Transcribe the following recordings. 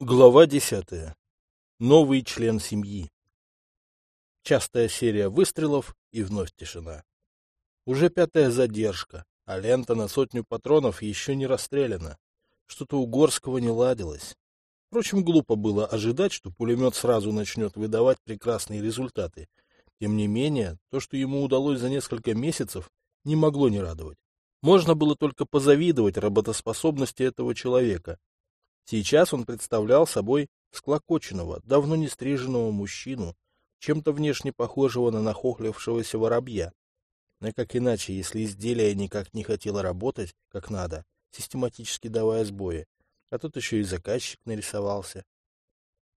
Глава десятая. Новый член семьи. Частая серия выстрелов и вновь тишина. Уже пятая задержка, а лента на сотню патронов еще не расстреляна. Что-то у Горского не ладилось. Впрочем, глупо было ожидать, что пулемет сразу начнет выдавать прекрасные результаты. Тем не менее, то, что ему удалось за несколько месяцев, не могло не радовать. Можно было только позавидовать работоспособности этого человека, Сейчас он представлял собой склокоченного, давно не стриженного мужчину, чем-то внешне похожего на нахохлившегося воробья. Но как иначе, если изделие никак не хотело работать, как надо, систематически давая сбои, а тут еще и заказчик нарисовался.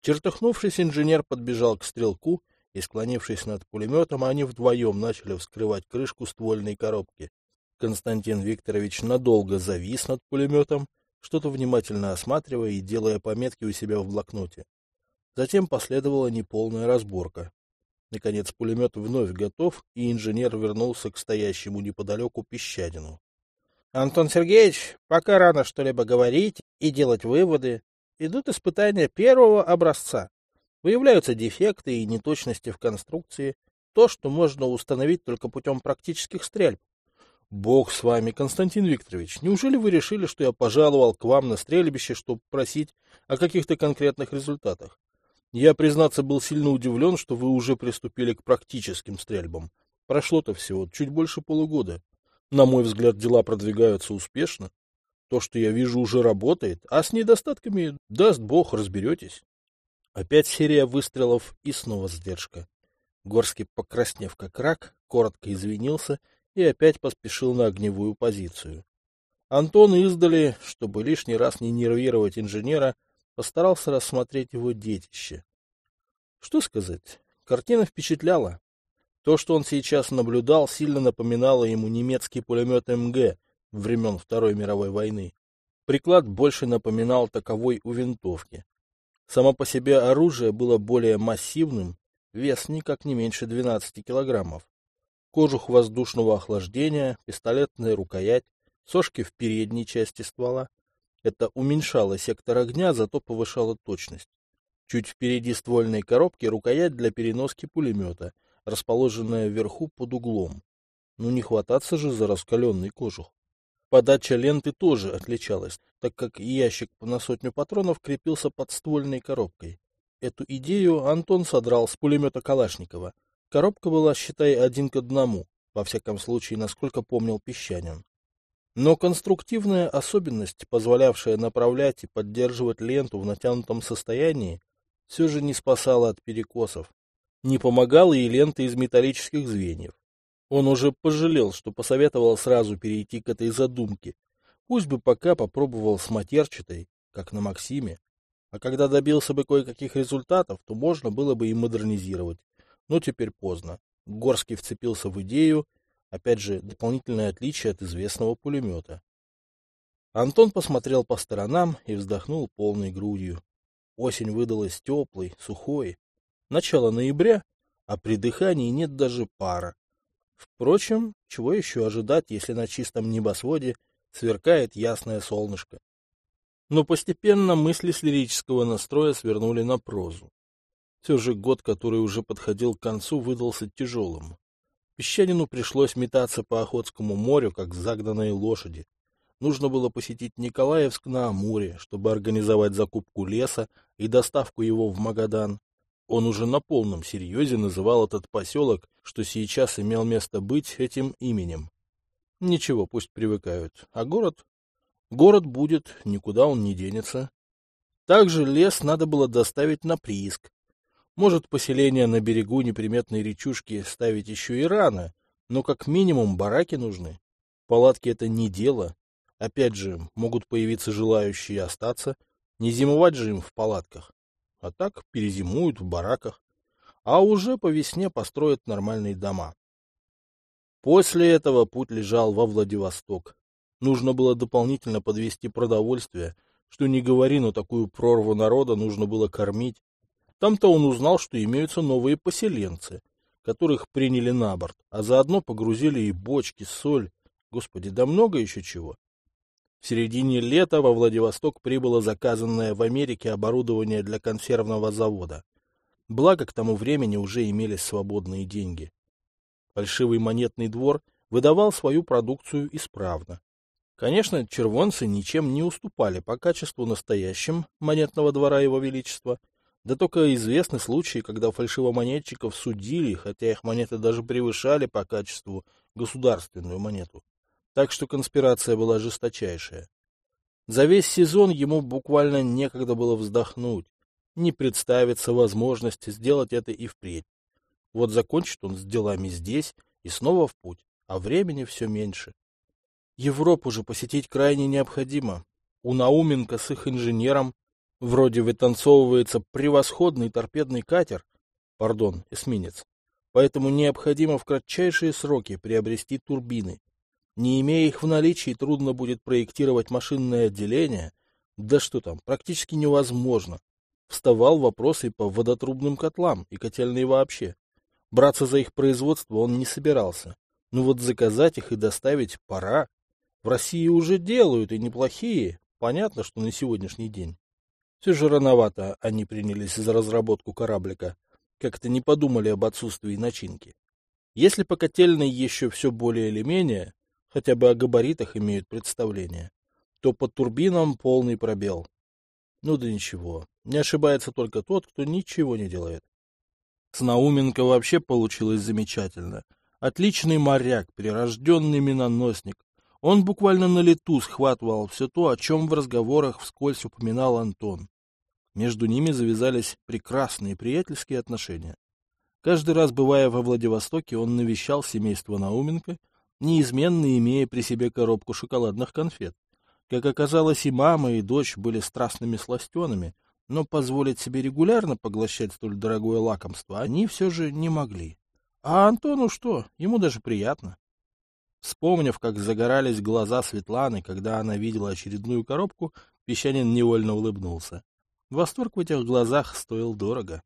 Чертыхнувшись, инженер подбежал к стрелку, и, склонившись над пулеметом, они вдвоем начали вскрывать крышку ствольной коробки. Константин Викторович надолго завис над пулеметом, что-то внимательно осматривая и делая пометки у себя в блокноте. Затем последовала неполная разборка. Наконец пулемет вновь готов, и инженер вернулся к стоящему неподалеку песчанину. — Антон Сергеевич, пока рано что-либо говорить и делать выводы. Идут испытания первого образца. Выявляются дефекты и неточности в конструкции, то, что можно установить только путем практических стрельб. Бог с вами, Константин Викторович. Неужели вы решили, что я пожаловал к вам на стрельбище, чтобы просить о каких-то конкретных результатах? Я, признаться, был сильно удивлен, что вы уже приступили к практическим стрельбам. Прошло-то всего чуть больше полугода. На мой взгляд, дела продвигаются успешно. То, что я вижу, уже работает, а с недостатками, даст бог, разберетесь. Опять серия выстрелов и снова задержка. Горский, покраснев как рак, коротко извинился и опять поспешил на огневую позицию. Антон издали, чтобы лишний раз не нервировать инженера, постарался рассмотреть его детище. Что сказать, картина впечатляла. То, что он сейчас наблюдал, сильно напоминало ему немецкий пулемет МГ времен Второй мировой войны. Приклад больше напоминал таковой у винтовки. Само по себе оружие было более массивным, вес никак не меньше 12 килограммов кожух воздушного охлаждения, пистолетная рукоять, сошки в передней части ствола. Это уменьшало сектор огня, зато повышало точность. Чуть впереди ствольной коробки рукоять для переноски пулемета, расположенная вверху под углом. Ну не хвататься же за раскаленный кожух. Подача ленты тоже отличалась, так как ящик на сотню патронов крепился под ствольной коробкой. Эту идею Антон содрал с пулемета Калашникова — Коробка была, считай, один к одному, во всяком случае, насколько помнил Песчанин. Но конструктивная особенность, позволявшая направлять и поддерживать ленту в натянутом состоянии, все же не спасала от перекосов. Не помогала и лента из металлических звеньев. Он уже пожалел, что посоветовал сразу перейти к этой задумке. Пусть бы пока попробовал с матерчатой, как на Максиме. А когда добился бы кое-каких результатов, то можно было бы и модернизировать. Но теперь поздно. Горский вцепился в идею, опять же, дополнительное отличие от известного пулемета. Антон посмотрел по сторонам и вздохнул полной грудью. Осень выдалась теплой, сухой. Начало ноября, а при дыхании нет даже пара. Впрочем, чего еще ожидать, если на чистом небосводе сверкает ясное солнышко? Но постепенно мысли с лирического настроя свернули на прозу. Все же год, который уже подходил к концу, выдался тяжелым. Песчанину пришлось метаться по Охотскому морю, как загнанные лошади. Нужно было посетить Николаевск на Амуре, чтобы организовать закупку леса и доставку его в Магадан. Он уже на полном серьезе называл этот поселок, что сейчас имел место быть этим именем. Ничего, пусть привыкают. А город? Город будет, никуда он не денется. Также лес надо было доставить на прииск, может, поселение на берегу неприметной речушки ставить еще и рано, но как минимум бараки нужны. Палатки — это не дело. Опять же, могут появиться желающие остаться. Не зимовать же им в палатках. А так перезимуют в бараках. А уже по весне построят нормальные дома. После этого путь лежал во Владивосток. Нужно было дополнительно подвести продовольствие, что не говори, но такую прорву народа нужно было кормить, там-то он узнал, что имеются новые поселенцы, которых приняли на борт, а заодно погрузили и бочки, соль. Господи, да много еще чего. В середине лета во Владивосток прибыло заказанное в Америке оборудование для консервного завода. Благо, к тому времени уже имелись свободные деньги. Фальшивый монетный двор выдавал свою продукцию исправно. Конечно, червонцы ничем не уступали по качеству настоящим монетного двора Его Величества, да только известны случаи, когда фальшивомонетчиков судили, хотя их монеты даже превышали по качеству государственную монету. Так что конспирация была жесточайшая. За весь сезон ему буквально некогда было вздохнуть, не представится возможности сделать это и впредь. Вот закончит он с делами здесь и снова в путь, а времени все меньше. Европу же посетить крайне необходимо. У Науменко с их инженером вроде вытанцовывается превосходный торпедный катер, пардон, эсминец, поэтому необходимо в кратчайшие сроки приобрести турбины. Не имея их в наличии, трудно будет проектировать машинное отделение, да что там, практически невозможно. Вставал вопрос и по водотрубным котлам, и котельные вообще. Браться за их производство он не собирался. Но вот заказать их и доставить пора. В России уже делают, и неплохие. Понятно, что на сегодняшний день. Все же рановато они принялись за разработку кораблика. Как-то не подумали об отсутствии начинки. Если по котельной еще все более или менее, хотя бы о габаритах имеют представление, то по турбинам полный пробел. Ну да ничего, не ошибается только тот, кто ничего не делает. С Науменко вообще получилось замечательно. Отличный моряк, прирожденный миноносник. Он буквально на лету схватывал все то, о чем в разговорах вскользь упоминал Антон. Между ними завязались прекрасные приятельские отношения. Каждый раз, бывая во Владивостоке, он навещал семейство Науменко, неизменно имея при себе коробку шоколадных конфет. Как оказалось, и мама, и дочь были страстными сластенами, но позволить себе регулярно поглощать столь дорогое лакомство они все же не могли. А Антону что, ему даже приятно. Вспомнив, как загорались глаза Светланы, когда она видела очередную коробку, Песчанин невольно улыбнулся. Восторг в этих глазах стоил дорого.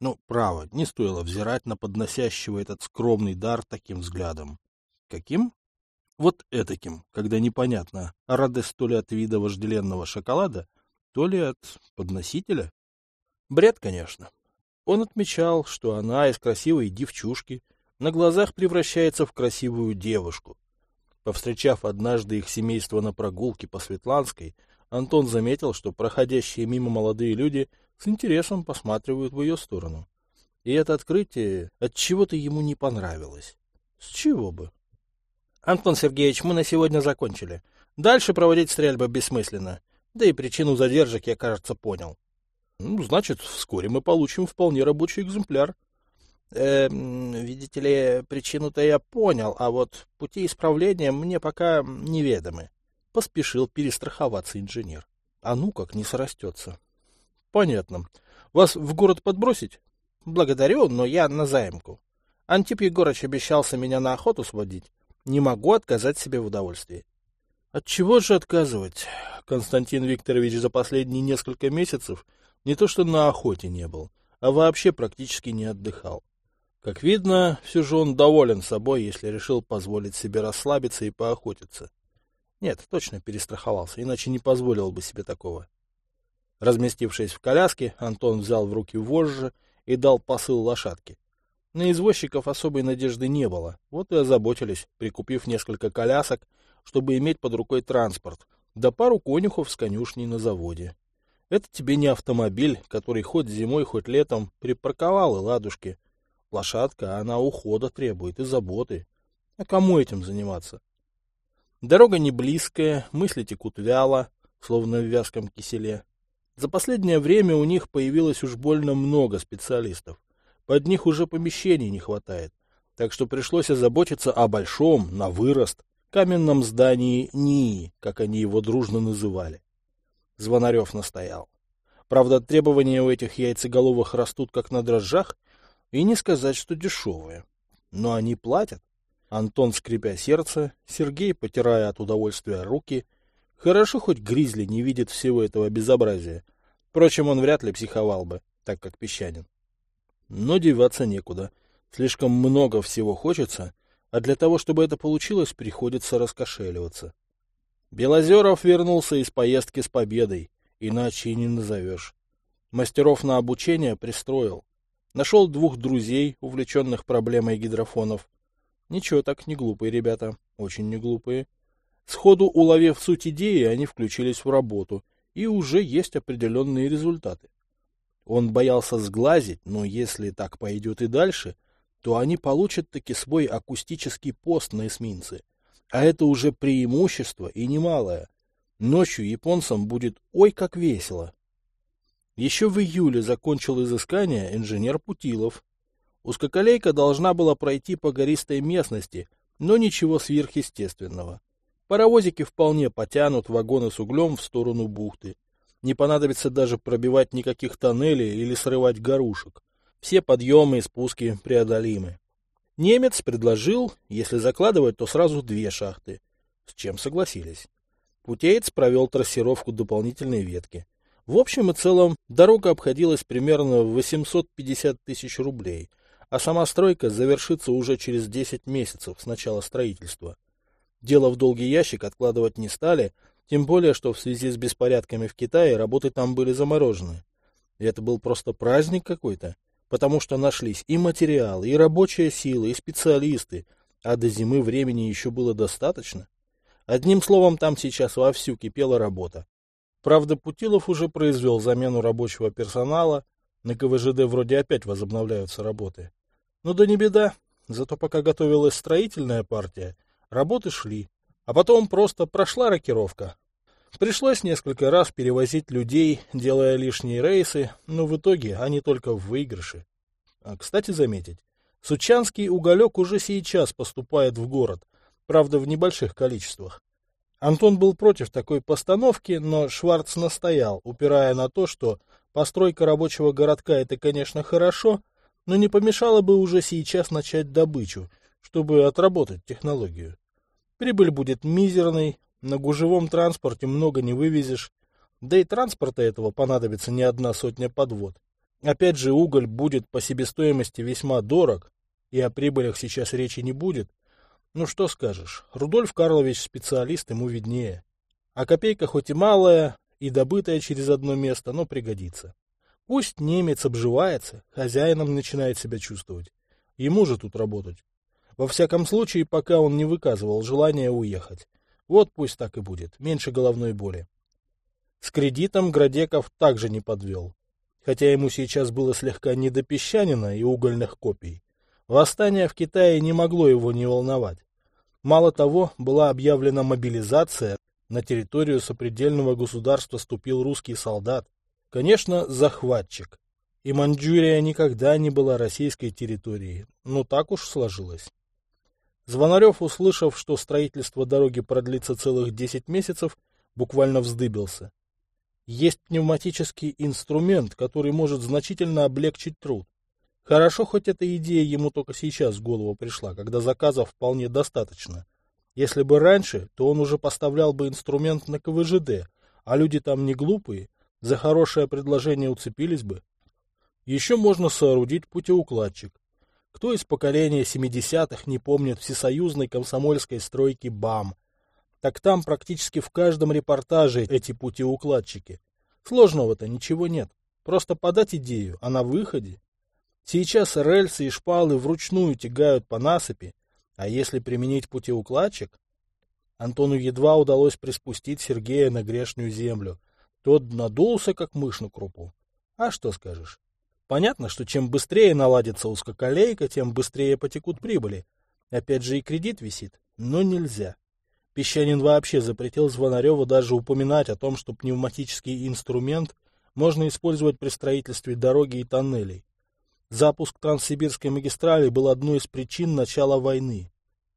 Ну, право, не стоило взирать на подносящего этот скромный дар таким взглядом. Каким? Вот этаким, когда непонятно, радость то ли от вида вожделенного шоколада, то ли от подносителя. Бред, конечно. Он отмечал, что она из красивой девчушки на глазах превращается в красивую девушку. Повстречав однажды их семейство на прогулке по Светланской, Антон заметил, что проходящие мимо молодые люди с интересом посматривают в ее сторону. И это открытие от чего-то ему не понравилось. С чего бы? Антон Сергеевич, мы на сегодня закончили. Дальше проводить стрельбы бессмысленно. Да и причину задержек я, кажется, понял. Ну, значит, вскоре мы получим вполне рабочий экземпляр. Э, видите ли, причину-то я понял, а вот пути исправления мне пока неведомы. Поспешил перестраховаться инженер. А ну как не срастется. Понятно. Вас в город подбросить? Благодарю, но я на заимку. Антип Егорыч обещался меня на охоту сводить. Не могу отказать себе в удовольствии. От чего же отказывать? Константин Викторович за последние несколько месяцев не то что на охоте не был, а вообще практически не отдыхал. Как видно, все же он доволен собой, если решил позволить себе расслабиться и поохотиться. Нет, точно перестраховался, иначе не позволил бы себе такого. Разместившись в коляске, Антон взял в руки вожжи и дал посыл лошадке. На извозчиков особой надежды не было, вот и озаботились, прикупив несколько колясок чтобы иметь под рукой транспорт, да пару конюхов с конюшней на заводе. Это тебе не автомобиль, который хоть зимой, хоть летом припарковал и ладушки. Лошадка, она ухода требует и заботы. А кому этим заниматься? Дорога не близкая, мысли текут вяло, словно в вязком киселе. За последнее время у них появилось уж больно много специалистов. Под них уже помещений не хватает, так что пришлось озаботиться о большом, на вырост, каменном здании НИИ, как они его дружно называли. Звонарев настоял. Правда, требования у этих яйцеголовых растут как на дрожжах, и не сказать, что дешевые. Но они платят. Антон, скрипя сердце, Сергей, потирая от удовольствия руки. Хорошо, хоть Гризли не видит всего этого безобразия. Впрочем, он вряд ли психовал бы, так как песчанин. Но деваться некуда. Слишком много всего хочется, а для того, чтобы это получилось, приходится раскошеливаться. Белозеров вернулся из поездки с победой, иначе и не назовешь. Мастеров на обучение пристроил. Нашел двух друзей, увлеченных проблемой гидрофонов. Ничего так, не глупые ребята, очень не глупые. Сходу уловив суть идеи, они включились в работу, и уже есть определенные результаты. Он боялся сглазить, но если так пойдет и дальше, то они получат таки свой акустический пост на эсминце. А это уже преимущество и немалое. Ночью японцам будет ой как весело. Еще в июле закончил изыскание инженер Путилов. Узкоколейка должна была пройти по гористой местности, но ничего сверхъестественного. Паровозики вполне потянут вагоны с углем в сторону бухты. Не понадобится даже пробивать никаких тоннелей или срывать горушек. Все подъемы и спуски преодолимы. Немец предложил, если закладывать, то сразу две шахты, с чем согласились. Путеец провел трассировку дополнительной ветки. В общем и целом, дорога обходилась примерно в 850 тысяч рублей, а сама стройка завершится уже через 10 месяцев с начала строительства. Дело в долгий ящик откладывать не стали, тем более, что в связи с беспорядками в Китае работы там были заморожены. И это был просто праздник какой-то, потому что нашлись и материалы, и рабочая сила, и специалисты, а до зимы времени еще было достаточно. Одним словом, там сейчас вовсю кипела работа. Правда, Путилов уже произвел замену рабочего персонала, на КВЖД вроде опять возобновляются работы. Ну да не беда, зато пока готовилась строительная партия, работы шли, а потом просто прошла рокировка. Пришлось несколько раз перевозить людей, делая лишние рейсы, но в итоге они только в выигрыше. А, кстати, заметить, Сучанский уголек уже сейчас поступает в город, правда в небольших количествах. Антон был против такой постановки, но Шварц настоял, упирая на то, что постройка рабочего городка — это, конечно, хорошо, но не помешало бы уже сейчас начать добычу, чтобы отработать технологию. Прибыль будет мизерной, на гужевом транспорте много не вывезешь, да и транспорта этого понадобится не одна сотня подвод. Опять же, уголь будет по себестоимости весьма дорог, и о прибылях сейчас речи не будет, ну что скажешь, Рудольф Карлович специалист, ему виднее. А копейка хоть и малая, и добытая через одно место, но пригодится. Пусть немец обживается, хозяином начинает себя чувствовать. Ему же тут работать. Во всяком случае, пока он не выказывал желания уехать. Вот пусть так и будет, меньше головной боли. С кредитом Градеков также не подвел. Хотя ему сейчас было слегка не до песчанина и угольных копий. Восстание в Китае не могло его не волновать. Мало того, была объявлена мобилизация, на территорию сопредельного государства ступил русский солдат. Конечно, захватчик. И Маньчжурия никогда не была российской территорией, но так уж сложилось. Звонарев, услышав, что строительство дороги продлится целых 10 месяцев, буквально вздыбился. Есть пневматический инструмент, который может значительно облегчить труд. Хорошо, хоть эта идея ему только сейчас в голову пришла, когда заказов вполне достаточно. Если бы раньше, то он уже поставлял бы инструмент на КВЖД, а люди там не глупые, за хорошее предложение уцепились бы. Еще можно соорудить путеукладчик. Кто из поколения 70-х не помнит всесоюзной комсомольской стройки БАМ? Так там практически в каждом репортаже эти путеукладчики. Сложного-то ничего нет. Просто подать идею, а на выходе Сейчас рельсы и шпалы вручную тягают по насыпи, а если применить путеукладчик... Антону едва удалось приспустить Сергея на грешную землю. Тот надулся, как мышь на крупу. А что скажешь? Понятно, что чем быстрее наладится узкоколейка, тем быстрее потекут прибыли. Опять же и кредит висит, но нельзя. Песчанин вообще запретил Звонареву даже упоминать о том, что пневматический инструмент можно использовать при строительстве дороги и тоннелей. Запуск Транссибирской магистрали был одной из причин начала войны.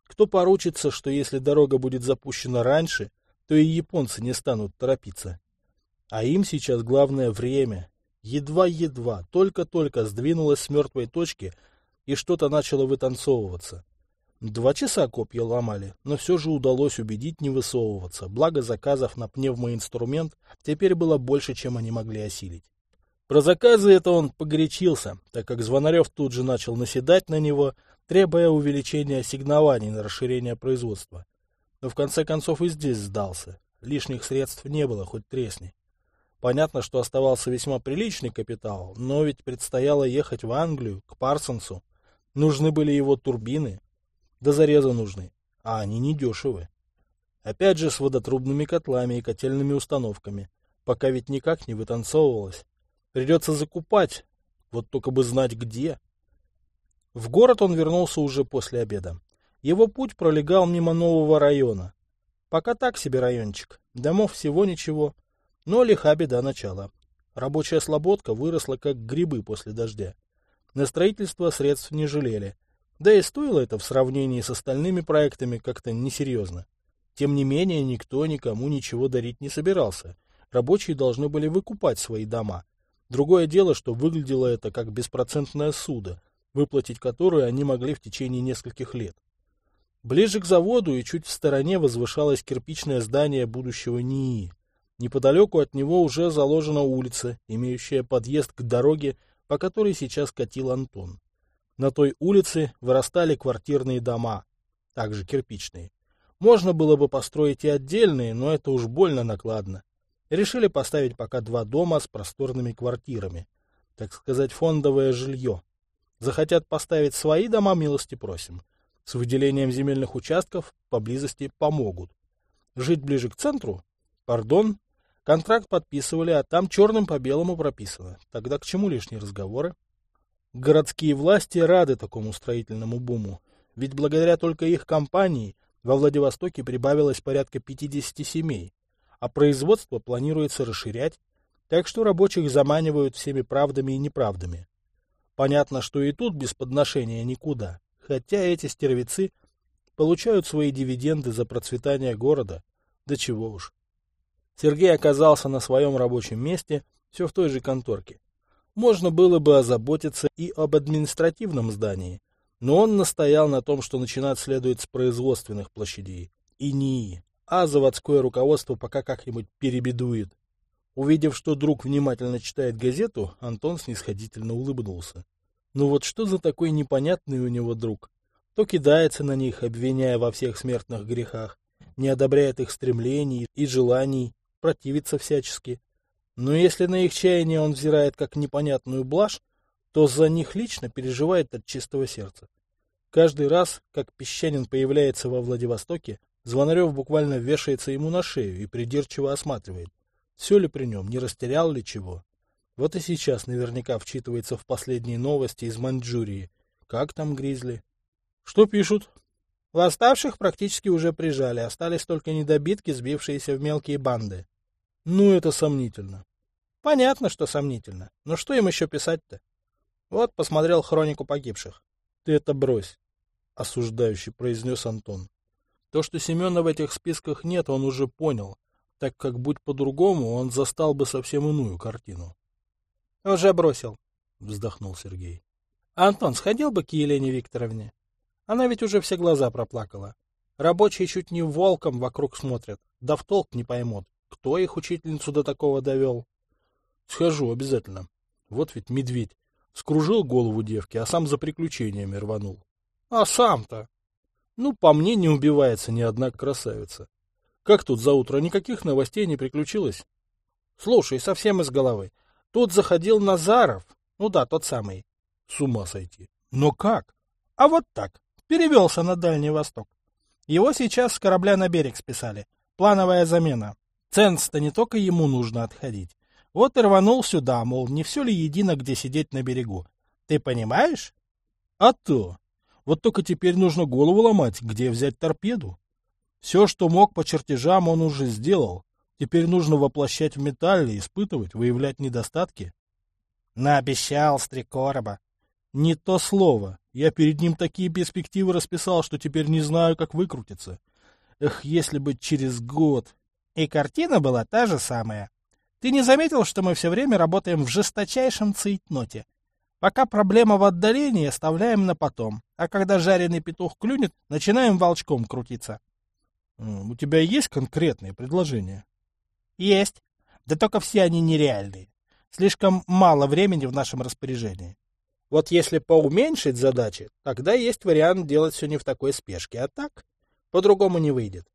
Кто поручится, что если дорога будет запущена раньше, то и японцы не станут торопиться. А им сейчас главное время. Едва-едва, только-только сдвинулась с мертвой точки, и что-то начало вытанцовываться. Два часа копья ломали, но все же удалось убедить не высовываться, благо заказов на пневмоинструмент теперь было больше, чем они могли осилить. Про заказы это он погорячился, так как Звонарев тут же начал наседать на него, требуя увеличения ассигнований на расширение производства. Но в конце концов и здесь сдался. лишних средств не было, хоть тресни. Понятно, что оставался весьма приличный капитал, но ведь предстояло ехать в Англию, к Парсонсу. Нужны были его турбины. До зареза нужны, а они недешевы. Опять же с водотрубными котлами и котельными установками. Пока ведь никак не вытанцовывалось. Придется закупать, вот только бы знать где. В город он вернулся уже после обеда. Его путь пролегал мимо нового района. Пока так себе райончик. Домов всего ничего. Но лиха беда начала. Рабочая слободка выросла как грибы после дождя. На строительство средств не жалели. Да и стоило это в сравнении с остальными проектами как-то несерьезно. Тем не менее, никто никому ничего дарить не собирался. Рабочие должны были выкупать свои дома. Другое дело, что выглядело это как беспроцентное судо, выплатить которое они могли в течение нескольких лет. Ближе к заводу и чуть в стороне возвышалось кирпичное здание будущего НИИ. Неподалеку от него уже заложена улица, имеющая подъезд к дороге, по которой сейчас катил Антон. На той улице вырастали квартирные дома, также кирпичные. Можно было бы построить и отдельные, но это уж больно накладно. Решили поставить пока два дома с просторными квартирами. Так сказать, фондовое жилье. Захотят поставить свои дома, милости просим. С выделением земельных участков поблизости помогут. Жить ближе к центру? Пардон, Контракт подписывали, а там черным по белому прописано. Тогда к чему лишние разговоры? Городские власти рады такому строительному буму. Ведь благодаря только их компании во Владивостоке прибавилось порядка 50 семей, а производство планируется расширять, так что рабочих заманивают всеми правдами и неправдами. Понятно, что и тут без подношения никуда, хотя эти стервецы получают свои дивиденды за процветание города, да чего уж. Сергей оказался на своем рабочем месте, все в той же конторке. Можно было бы озаботиться и об административном здании, но он настоял на том, что начинать следует с производственных площадей. И НИИ, а заводское руководство пока как-нибудь перебедует. Увидев, что друг внимательно читает газету, Антон снисходительно улыбнулся. Ну вот что за такой непонятный у него друг? То кидается на них, обвиняя во всех смертных грехах, не одобряет их стремлений и желаний, противится всячески. Но если на их чаяние он взирает как непонятную блажь, то за них лично переживает от чистого сердца. Каждый раз, как песчанин появляется во Владивостоке, Звонарев буквально вешается ему на шею и придирчиво осматривает, все ли при нем, не растерял ли чего. Вот и сейчас наверняка вчитывается в последние новости из Маньчжурии. Как там гризли? Что пишут? Восставших практически уже прижали, остались только недобитки, сбившиеся в мелкие банды. Ну, это сомнительно. Понятно, что сомнительно. Но что им еще писать-то? Вот посмотрел хронику погибших. Ты это брось, осуждающий произнес Антон. То, что Семена в этих списках нет, он уже понял, так как, будь по-другому, он застал бы совсем иную картину. — Уже бросил, — вздохнул Сергей. — Антон, сходил бы к Елене Викторовне? Она ведь уже все глаза проплакала. Рабочие чуть не волком вокруг смотрят, да в толк не поймут. Кто их учительницу до такого довел? Схожу обязательно. Вот ведь медведь. Скружил голову девки, а сам за приключениями рванул. А сам-то? Ну, по мне не убивается ни одна красавица. Как тут за утро никаких новостей не приключилось? Слушай, совсем из головы. Тут заходил Назаров. Ну да, тот самый. С ума сойти. Но как? А вот так. Перевелся на Дальний Восток. Его сейчас с корабля на берег списали. Плановая замена. Ценс-то не только ему нужно отходить. Вот и рванул сюда, мол, не все ли едино, где сидеть на берегу. Ты понимаешь? А то. Вот только теперь нужно голову ломать, где взять торпеду. Все, что мог по чертежам, он уже сделал. Теперь нужно воплощать в металле, испытывать, выявлять недостатки. Наобещал стрекороба. Не то слово. Я перед ним такие перспективы расписал, что теперь не знаю, как выкрутиться. Эх, если бы через год, и картина была та же самая. Ты не заметил, что мы все время работаем в жесточайшем цейтноте? Пока проблема в отдалении, оставляем на потом. А когда жареный петух клюнет, начинаем волчком крутиться. У тебя есть конкретные предложения? Есть. Да только все они нереальные. Слишком мало времени в нашем распоряжении. Вот если поуменьшить задачи, тогда есть вариант делать все не в такой спешке, а так по-другому не выйдет.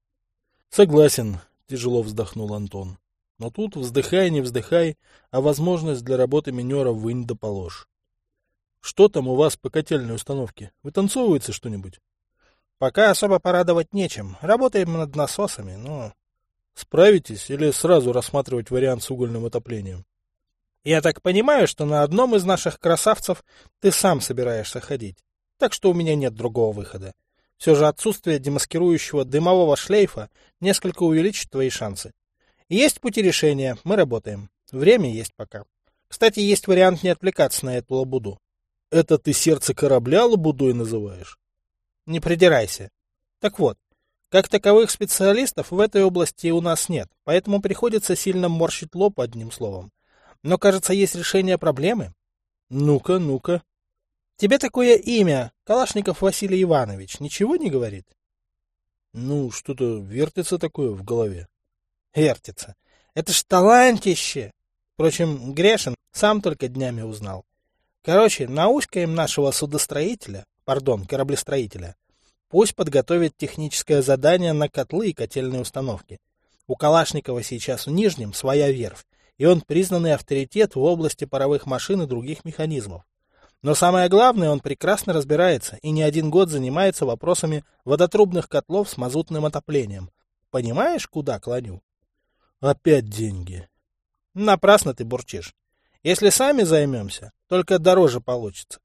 Согласен. тяжело вздохнул Антон. Но тут, вздыхай, не вздыхай, а возможность для работы минера вынь да положь. Что там у вас по котельной установке? Вытанцовывается что-нибудь? Пока особо порадовать нечем. Работаем над насосами, но... Справитесь или сразу рассматривать вариант с угольным отоплением? Я так понимаю, что на одном из наших красавцев ты сам собираешься ходить. Так что у меня нет другого выхода. Все же отсутствие демаскирующего дымового шлейфа несколько увеличит твои шансы. Есть пути решения, мы работаем. Время есть пока. Кстати, есть вариант не отвлекаться на эту лабуду. Это ты сердце корабля лабудой называешь? Не придирайся. Так вот, как таковых специалистов в этой области у нас нет, поэтому приходится сильно морщить лоб одним словом. Но, кажется, есть решение проблемы. Ну-ка, ну-ка. Тебе такое имя, Калашников Василий Иванович, ничего не говорит? Ну, что-то вертится такое в голове. Вертится. Это ж талантище! Впрочем, Грешин сам только днями узнал. Короче, науськаем нашего судостроителя, пардон, кораблестроителя. Пусть подготовит техническое задание на котлы и котельные установки. У Калашникова сейчас в Нижнем своя верфь, и он признанный авторитет в области паровых машин и других механизмов. Но самое главное, он прекрасно разбирается и не один год занимается вопросами водотрубных котлов с мазутным отоплением. Понимаешь, куда клоню? Опять деньги. Напрасно ты бурчишь. Если сами займемся, только дороже получится.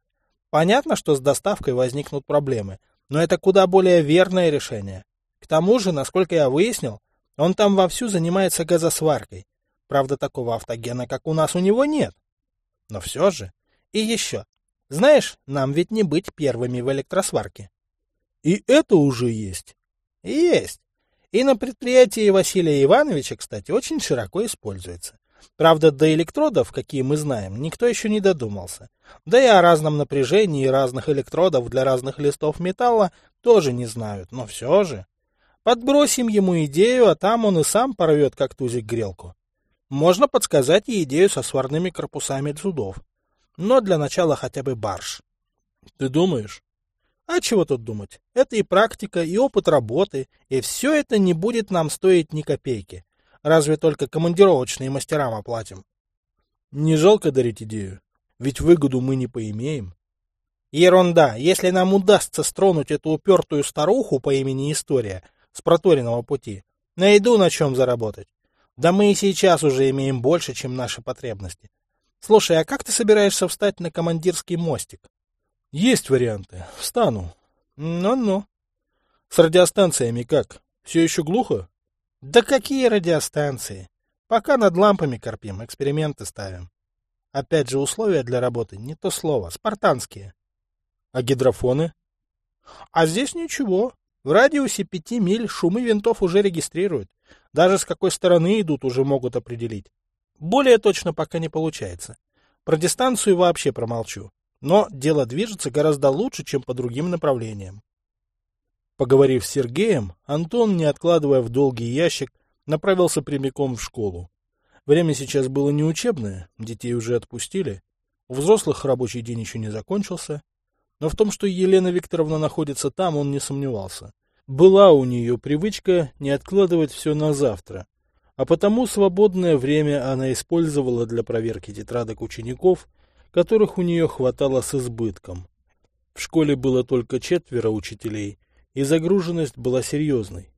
Понятно, что с доставкой возникнут проблемы, но это куда более верное решение. К тому же, насколько я выяснил, он там вовсю занимается газосваркой. Правда, такого автогена, как у нас, у него нет. Но все же. И еще. Знаешь, нам ведь не быть первыми в электросварке. И это уже есть. Есть. И на предприятии Василия Ивановича, кстати, очень широко используется. Правда, до электродов, какие мы знаем, никто еще не додумался. Да и о разном напряжении разных электродов для разных листов металла тоже не знают, но все же. Подбросим ему идею, а там он и сам порвет как тузик грелку. Можно подсказать и идею со сварными корпусами судов. Но для начала хотя бы барж. Ты думаешь? А чего тут думать? Это и практика, и опыт работы, и все это не будет нам стоить ни копейки. Разве только командировочные мастерам оплатим. Не жалко дарить идею? Ведь выгоду мы не поимеем. Ерунда. Если нам удастся стронуть эту упертую старуху по имени История с проторенного пути, найду на чем заработать. Да мы и сейчас уже имеем больше, чем наши потребности. Слушай, а как ты собираешься встать на командирский мостик? Есть варианты. Встану. Ну-ну. С радиостанциями как? Все еще глухо? Да какие радиостанции? Пока над лампами корпим, эксперименты ставим. Опять же, условия для работы не то слово, спартанские. А гидрофоны? А здесь ничего. В радиусе пяти миль шумы винтов уже регистрируют. Даже с какой стороны идут уже могут определить. Более точно пока не получается. Про дистанцию вообще промолчу. Но дело движется гораздо лучше, чем по другим направлениям. Поговорив с Сергеем, Антон, не откладывая в долгий ящик, направился прямиком в школу. Время сейчас было не учебное, детей уже отпустили. У взрослых рабочий день еще не закончился. Но в том, что Елена Викторовна находится там, он не сомневался. Была у нее привычка не откладывать все на завтра, а потому свободное время она использовала для проверки тетрадок учеников которых у нее хватало с избытком. В школе было только четверо учителей, и загруженность была серьезной.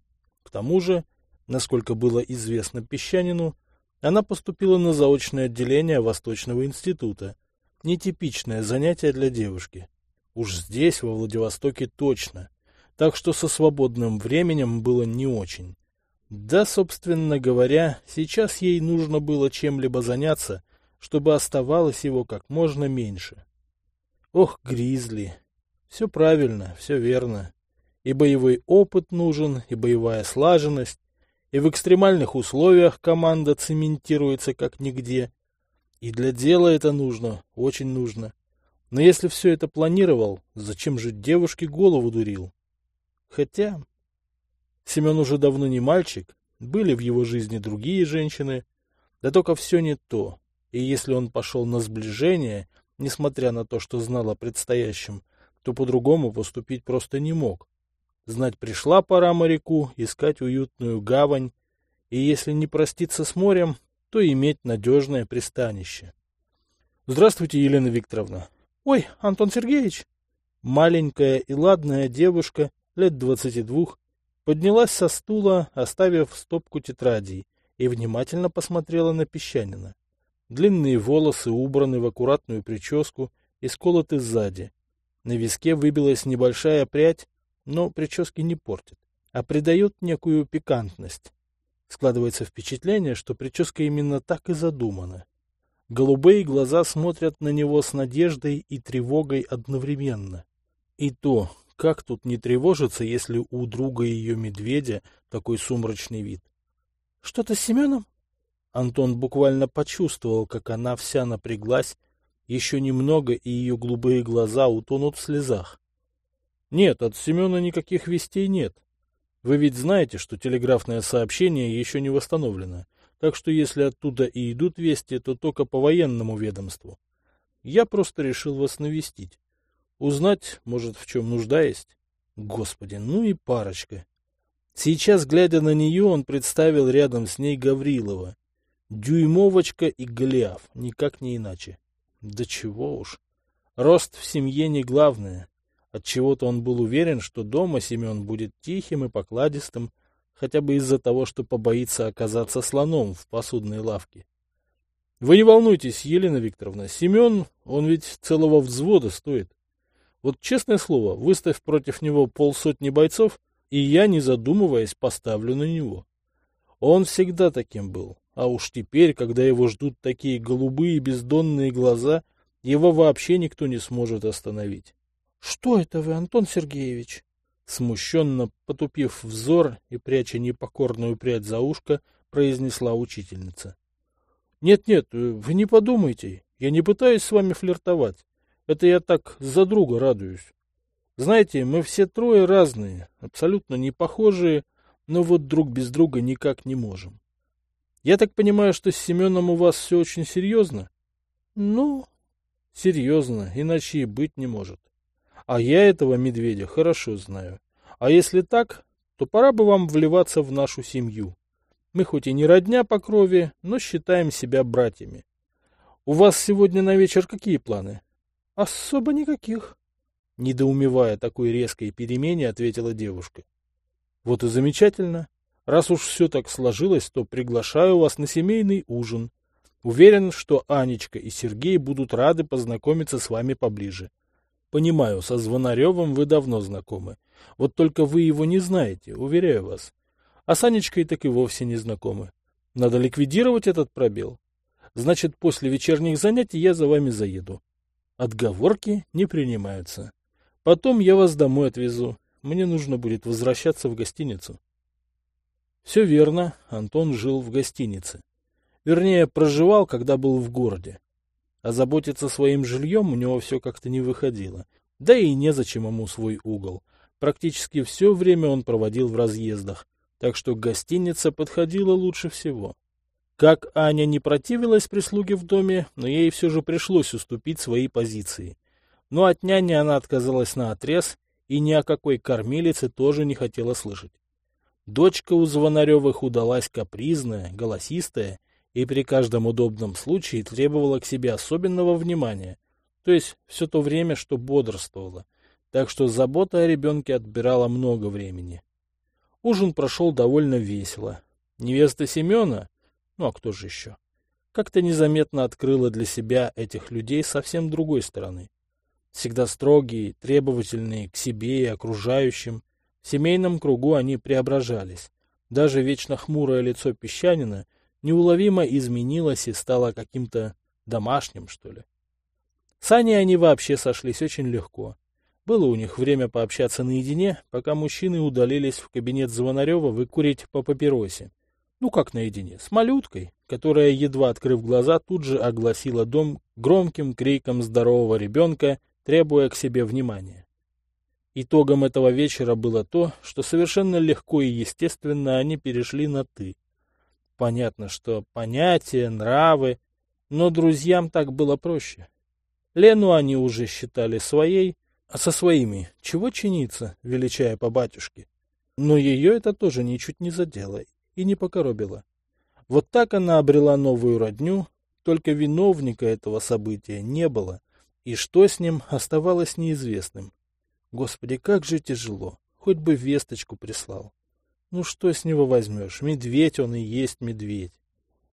К тому же, насколько было известно Песчанину, она поступила на заочное отделение Восточного института. Нетипичное занятие для девушки. Уж здесь, во Владивостоке, точно. Так что со свободным временем было не очень. Да, собственно говоря, сейчас ей нужно было чем-либо заняться, чтобы оставалось его как можно меньше. Ох, Гризли! Все правильно, все верно. И боевой опыт нужен, и боевая слаженность, и в экстремальных условиях команда цементируется как нигде. И для дела это нужно, очень нужно. Но если все это планировал, зачем же девушке голову дурил? Хотя... Семен уже давно не мальчик, были в его жизни другие женщины, да только все не то. И если он пошел на сближение, несмотря на то, что знал о предстоящем, то по-другому поступить просто не мог. Знать пришла пора моряку искать уютную гавань, и если не проститься с морем, то иметь надежное пристанище. Здравствуйте, Елена Викторовна. Ой, Антон Сергеевич. Маленькая и ладная девушка лет двадцати двух поднялась со стула, оставив стопку тетрадей, и внимательно посмотрела на Песчанина. Длинные волосы убраны в аккуратную прическу и сколоты сзади. На виске выбилась небольшая прядь, но прически не портит, а придает некую пикантность. Складывается впечатление, что прическа именно так и задумана. Голубые глаза смотрят на него с надеждой и тревогой одновременно. И то, как тут не тревожиться, если у друга ее медведя такой сумрачный вид? — Что-то с Семеном? Антон буквально почувствовал, как она вся напряглась, еще немного, и ее голубые глаза утонут в слезах. — Нет, от Семена никаких вестей нет. Вы ведь знаете, что телеграфное сообщение еще не восстановлено, так что если оттуда и идут вести, то только по военному ведомству. Я просто решил вас навестить. Узнать, может, в чем нужда есть? Господи, ну и парочка. Сейчас, глядя на нее, он представил рядом с ней Гаврилова. Дюймовочка и Голиаф, никак не иначе. Да чего уж. Рост в семье не главное. Отчего-то он был уверен, что дома Семен будет тихим и покладистым, хотя бы из-за того, что побоится оказаться слоном в посудной лавке. Вы не волнуйтесь, Елена Викторовна, Семен, он ведь целого взвода стоит. Вот честное слово, выставь против него полсотни бойцов, и я, не задумываясь, поставлю на него. Он всегда таким был, а уж теперь, когда его ждут такие голубые бездонные глаза, его вообще никто не сможет остановить. — Что это вы, Антон Сергеевич? Смущенно потупив взор и пряча непокорную прядь за ушко, произнесла учительница. «Нет, — Нет-нет, вы не подумайте, я не пытаюсь с вами флиртовать. Это я так за друга радуюсь. Знаете, мы все трое разные, абсолютно не похожие, но вот друг без друга никак не можем. Я так понимаю, что с Семеном у вас все очень серьезно? Ну, серьезно, иначе и быть не может. А я этого медведя хорошо знаю. А если так, то пора бы вам вливаться в нашу семью. Мы хоть и не родня по крови, но считаем себя братьями. У вас сегодня на вечер какие планы? Особо никаких. Недоумевая такой резкой перемене, ответила девушка. Вот и замечательно. Раз уж все так сложилось, то приглашаю вас на семейный ужин. Уверен, что Анечка и Сергей будут рады познакомиться с вами поближе. Понимаю, со Звонаревым вы давно знакомы. Вот только вы его не знаете, уверяю вас. А с Анечкой так и вовсе не знакомы. Надо ликвидировать этот пробел. Значит, после вечерних занятий я за вами заеду. Отговорки не принимаются. Потом я вас домой отвезу. Мне нужно будет возвращаться в гостиницу. Все верно, Антон жил в гостинице. Вернее, проживал, когда был в городе. А заботиться своим жильем у него все как-то не выходило. Да и незачем ему свой угол. Практически все время он проводил в разъездах, так что гостиница подходила лучше всего. Как Аня не противилась прислуге в доме, но ей все же пришлось уступить свои позиции. Но от няни она отказалась на отрез и ни о какой кормилице тоже не хотела слышать. Дочка у Звонаревых удалась капризная, голосистая и при каждом удобном случае требовала к себе особенного внимания, то есть все то время, что бодрствовала, так что забота о ребенке отбирала много времени. Ужин прошел довольно весело. Невеста Семена, ну а кто же еще, как-то незаметно открыла для себя этих людей совсем другой стороны. Всегда строгие, требовательные к себе и окружающим, в семейном кругу они преображались. Даже вечно хмурое лицо песчанина — неуловимо изменилась и стала каким-то домашним, что ли. С Аней они вообще сошлись очень легко. Было у них время пообщаться наедине, пока мужчины удалились в кабинет Звонарева выкурить по папиросе. Ну как наедине, с малюткой, которая, едва открыв глаза, тут же огласила дом громким криком здорового ребенка, требуя к себе внимания. Итогом этого вечера было то, что совершенно легко и естественно они перешли на «ты». Понятно, что понятия, нравы, но друзьям так было проще. Лену они уже считали своей, а со своими чего чиниться, величая по батюшке. Но ее это тоже ничуть не задело и не покоробило. Вот так она обрела новую родню, только виновника этого события не было, и что с ним оставалось неизвестным. Господи, как же тяжело, хоть бы весточку прислал. Ну что с него возьмешь? Медведь он и есть медведь.